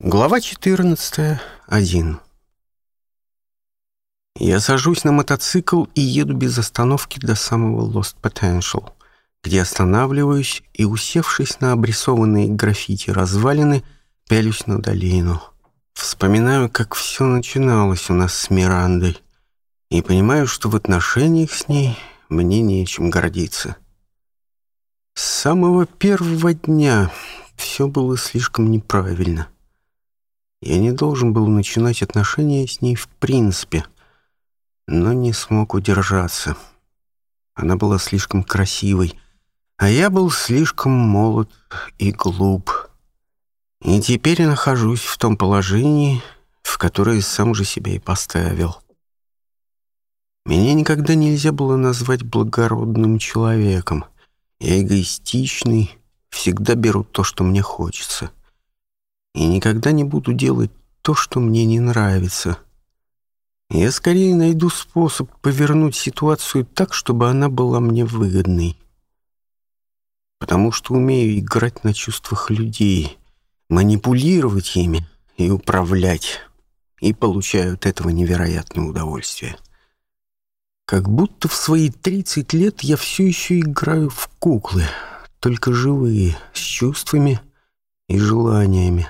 Глава 14. 1. Я сажусь на мотоцикл и еду без остановки до самого Lost Potential, где останавливаюсь и, усевшись на обрисованные граффити развалины, пялюсь на долину. Вспоминаю, как все начиналось у нас с Мирандой, и понимаю, что в отношениях с ней мне нечем гордиться. С самого первого дня все было слишком неправильно — я не должен был начинать отношения с ней в принципе, но не смог удержаться. Она была слишком красивой, а я был слишком молод и глуп. И теперь я нахожусь в том положении, в которое сам же себя и поставил. Меня никогда нельзя было назвать благородным человеком. Я эгоистичный, всегда беру то, что мне хочется. — и никогда не буду делать то, что мне не нравится. Я скорее найду способ повернуть ситуацию так, чтобы она была мне выгодной. Потому что умею играть на чувствах людей, манипулировать ими и управлять, и получаю от этого невероятное удовольствие. Как будто в свои 30 лет я все еще играю в куклы, только живые, с чувствами и желаниями.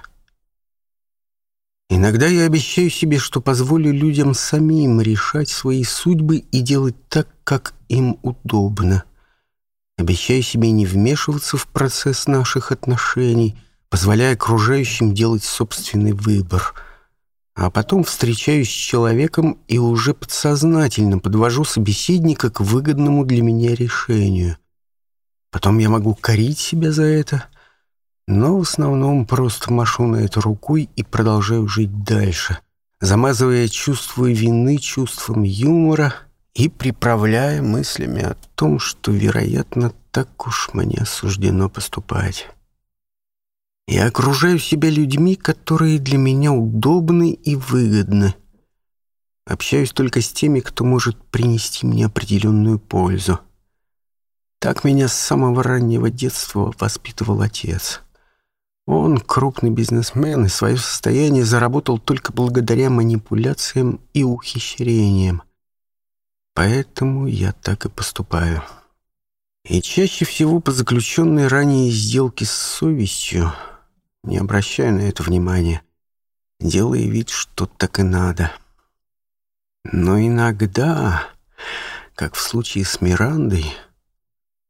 Иногда я обещаю себе, что позволю людям самим решать свои судьбы и делать так, как им удобно. Обещаю себе не вмешиваться в процесс наших отношений, позволяя окружающим делать собственный выбор. А потом встречаюсь с человеком и уже подсознательно подвожу собеседника к выгодному для меня решению. Потом я могу корить себя за это — но в основном просто машу на это рукой и продолжаю жить дальше, замазывая чувство вины чувством юмора и приправляя мыслями о том, что, вероятно, так уж мне суждено поступать. Я окружаю себя людьми, которые для меня удобны и выгодны. Общаюсь только с теми, кто может принести мне определенную пользу. Так меня с самого раннего детства воспитывал отец. — он крупный бизнесмен, и свое состояние заработал только благодаря манипуляциям и ухищрениям. Поэтому я так и поступаю. И чаще всего по заключенной ранее сделке с совестью не обращаю на это внимания, делая вид, что так и надо. Но иногда, как в случае с Мирандой,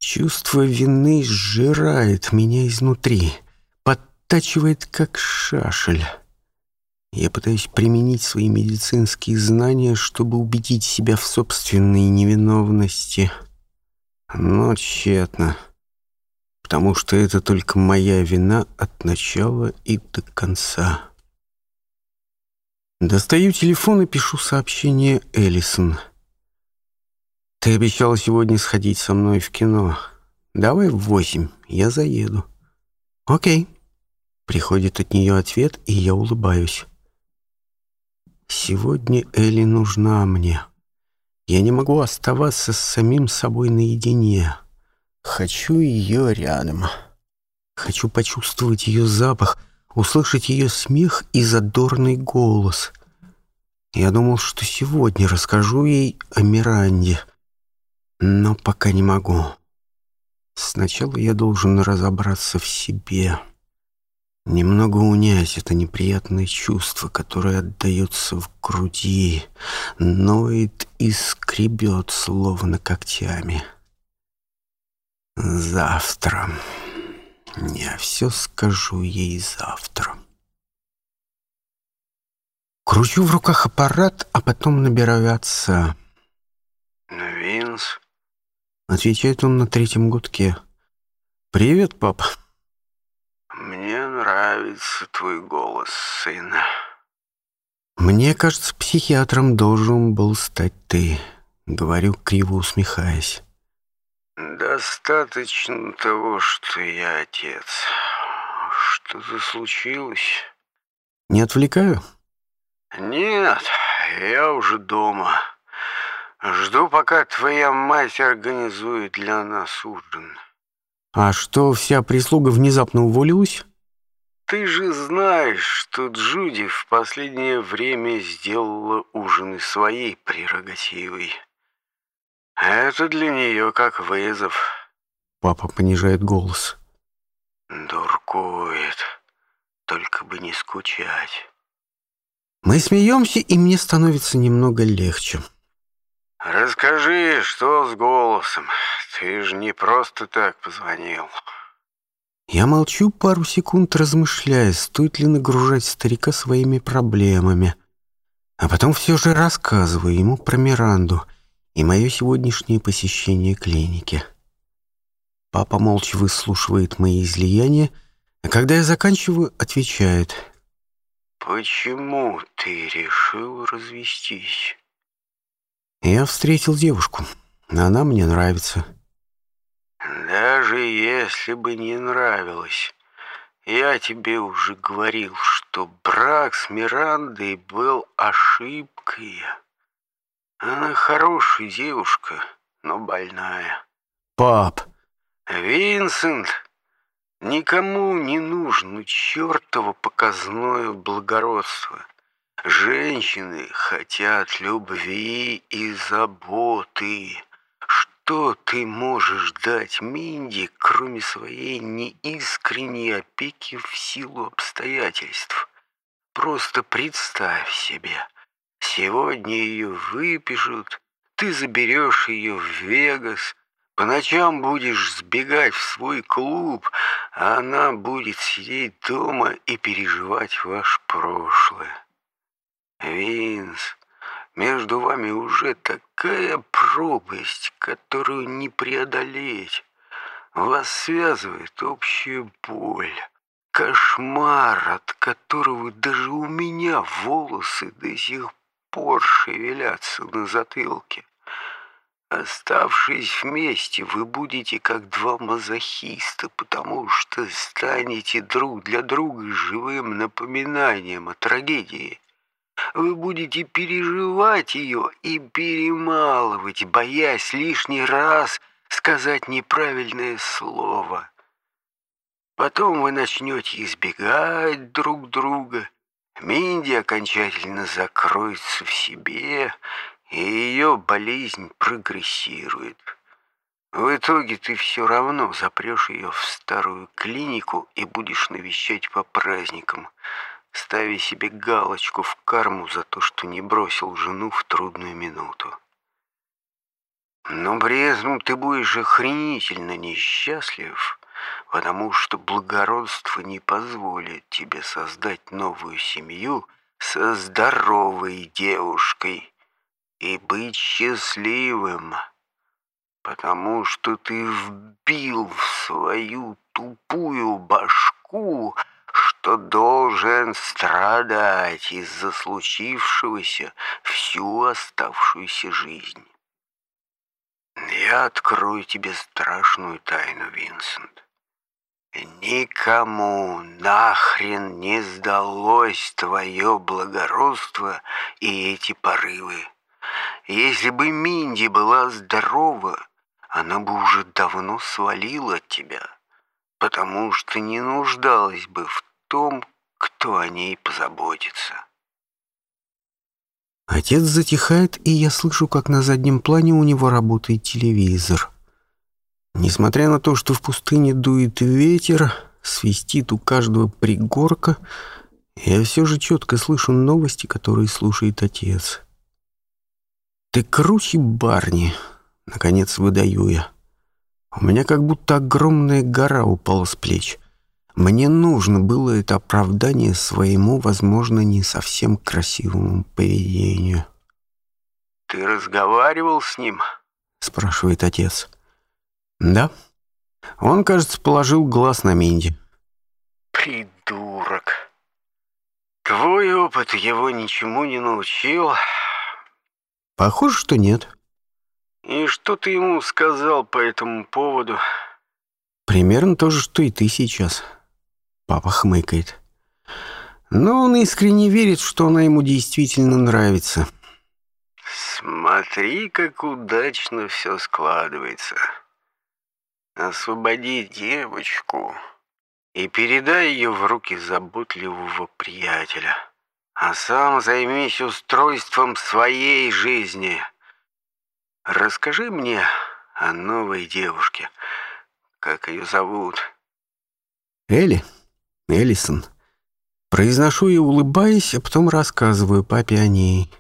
чувство вины сжирает меня изнутри — оттачивает как шашель. Я пытаюсь применить свои медицинские знания, чтобы убедить себя в собственной невиновности. Но тщетно. Потому что это только моя вина от начала и до конца. Достаю телефон и пишу сообщение Эллисон. «Ты обещала сегодня сходить со мной в кино. Давай в восемь, я заеду». «Окей», Приходит от нее ответ, и я улыбаюсь. Сегодня Элли нужна мне. Я не могу оставаться с самим собой наедине. Хочу ее рядом. Хочу почувствовать ее запах, услышать ее смех и задорный голос. Я думал, что сегодня расскажу ей о Миранде, но пока не могу. Сначала я должен разобраться в себе. Немного унять это неприятное чувство, которое отдается в груди, ноет и скребет словно когтями. Завтра. Я все скажу ей завтра. Кручу в руках аппарат, а потом набираю отца. «Винс?» — отвечает он на третьем гудке. «Привет, пап!» Мне нравится твой голос, сына. Мне кажется, психиатром должен был стать ты, говорю, криво усмехаясь. Достаточно того, что я отец. Что-то случилось? Не отвлекаю? Нет, я уже дома. Жду, пока твоя мать организует для нас ужин. «А что, вся прислуга внезапно уволилась?» «Ты же знаешь, что Джуди в последнее время сделала ужины своей прерогативой. Это для нее как вызов». Папа понижает голос. «Дуркует. Только бы не скучать». Мы смеемся, и мне становится немного легче. Расскажи, что с голосом? Ты же не просто так позвонил. Я молчу пару секунд, размышляя, стоит ли нагружать старика своими проблемами. А потом все же рассказываю ему про Миранду и мое сегодняшнее посещение клиники. Папа молча выслушивает мои излияния, а когда я заканчиваю, отвечает. «Почему ты решил развестись?» Я встретил девушку. Она мне нравится. Даже если бы не нравилась. Я тебе уже говорил, что брак с Мирандой был ошибкой. Она хорошая девушка, но больная. Пап! Винсент! Никому не нужно чертово показное благородство. Женщины хотят любви и заботы. Что ты можешь дать Минди, кроме своей неискренней опеки в силу обстоятельств? Просто представь себе, сегодня ее выпишут, ты заберешь ее в Вегас, по ночам будешь сбегать в свой клуб, а она будет сидеть дома и переживать ваше прошлое. Винс, между вами уже такая пропасть, которую не преодолеть. Вас связывает общая боль, кошмар, от которого даже у меня волосы до сих пор шевелятся на затылке. Оставшись вместе, вы будете как два мазохиста, потому что станете друг для друга живым напоминанием о трагедии. Вы будете переживать ее и перемалывать, боясь лишний раз сказать неправильное слово. Потом вы начнете избегать друг друга. Минди окончательно закроется в себе, и ее болезнь прогрессирует. В итоге ты все равно запрешь ее в старую клинику и будешь навещать по праздникам – ставя себе галочку в карму за то, что не бросил жену в трудную минуту. Но брезну, ты будешь же хренительно несчастлив, потому что благородство не позволит тебе создать новую семью со здоровой девушкой и быть счастливым, потому что ты вбил в свою тупую башку что должен страдать из-за случившегося всю оставшуюся жизнь. Я открою тебе страшную тайну, Винсент. Никому нахрен не сдалось твое благородство и эти порывы. Если бы Минди была здорова, она бы уже давно свалила от тебя, потому что не нуждалась бы в том, кто о ней позаботится. Отец затихает, и я слышу, как на заднем плане у него работает телевизор. Несмотря на то, что в пустыне дует ветер, свистит у каждого пригорка, я все же четко слышу новости, которые слушает отец. «Ты круче барни!» — наконец выдаю я. У меня как будто огромная гора упала с плеч — мне нужно было это оправдание своему, возможно, не совсем красивому поведению. «Ты разговаривал с ним?» — спрашивает отец. «Да». Он, кажется, положил глаз на Минди. «Придурок! Твой опыт его ничему не научил?» «Похоже, что нет». «И что ты ему сказал по этому поводу?» «Примерно то же, что и ты сейчас». Папа хмыкает. Ну, Но он искренне верит, что она ему действительно нравится. Смотри, как удачно все складывается. Освободи девочку и передай ее в руки заботливого приятеля. А сам займись устройством своей жизни. Расскажи мне о новой девушке. Как ее зовут? Эли. Элисон, Произношу и улыбаюсь, а потом рассказываю папе о ней.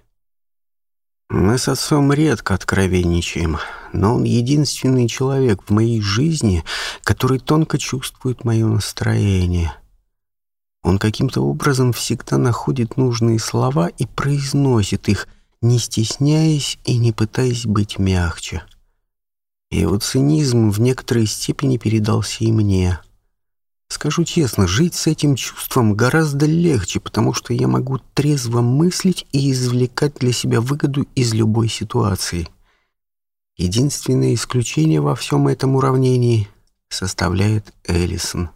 Мы с отцом редко откровенничаем, но он единственный человек в моей жизни, который тонко чувствует мое настроение. Он каким-то образом всегда находит нужные слова и произносит их, не стесняясь и не пытаясь быть мягче. Его цинизм в некоторой степени передался и мне — Скажу честно, жить с этим чувством гораздо легче, потому что я могу трезво мыслить и извлекать для себя выгоду из любой ситуации. Единственное исключение во всем этом уравнении составляет Эллисон.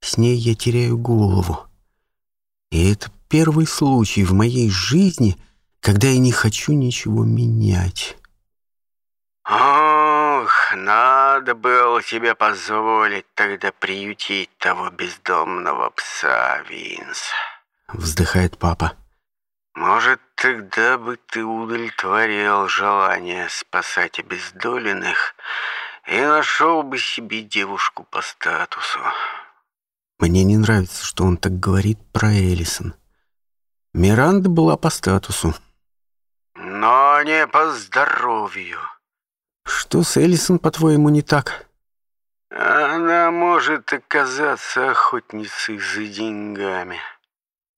С ней я теряю голову. И это первый случай в моей жизни, когда я не хочу ничего менять. «А-а-а!» надо было тебе позволить тогда приютить того бездомного пса, Винс. Вздыхает папа. Может, тогда бы ты удовлетворил желание спасать обездоленных и нашел бы себе девушку по статусу. Мне не нравится, что он так говорит про Элисон. Миранда была по статусу. Но не по здоровью. Что с Элисон, по-твоему, не так? Она может оказаться охотницей за деньгами.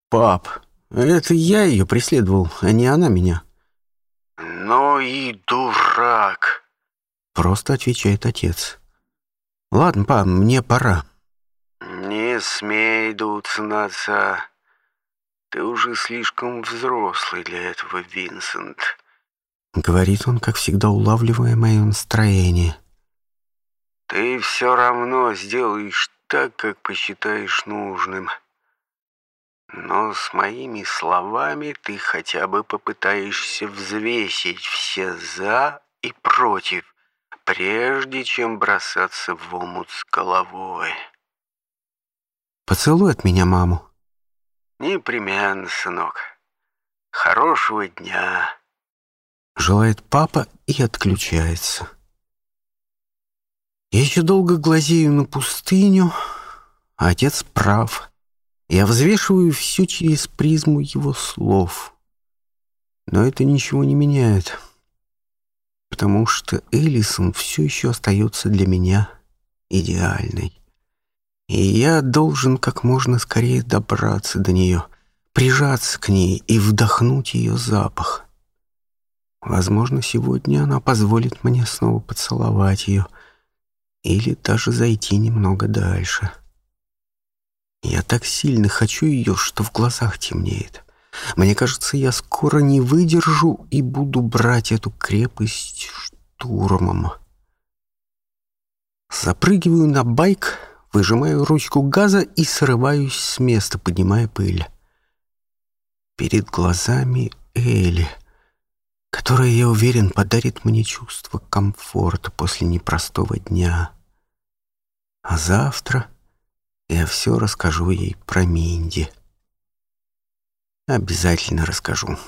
Пап, это я ее преследовал, а не она меня. Ну и дурак. Просто отвечает отец. Ладно, пап, мне пора. Не смей дуться на отца. Ты уже слишком взрослый для этого, Винсент. Говорит он, как всегда, улавливая мое настроение. «Ты все равно сделаешь так, как посчитаешь нужным. Но с моими словами ты хотя бы попытаешься взвесить все «за» и «против», прежде чем бросаться в омут с головой». «Поцелуй от меня маму». «Непременно, сынок. Хорошего дня» желает папа и отключается. Я еще долго глазею на пустыню, а отец прав. Я взвешиваю все через призму его слов. Но это ничего не меняет, потому что Элисон все еще остается для меня идеальной. И я должен как можно скорее добраться до нее, прижаться к ней и вдохнуть ее запах — Возможно, сегодня она позволит мне снова поцеловать ее или даже зайти немного дальше. Я так сильно хочу ее, что в глазах темнеет. Мне кажется, я скоро не выдержу и буду брать эту крепость штурмом. Запрыгиваю на байк, выжимаю ручку газа и срываюсь с места, поднимая пыль. Перед глазами Эли. — которое, я уверен, подарит мне чувство комфорта после непростого дня. А завтра я все расскажу ей про Минди. Обязательно расскажу.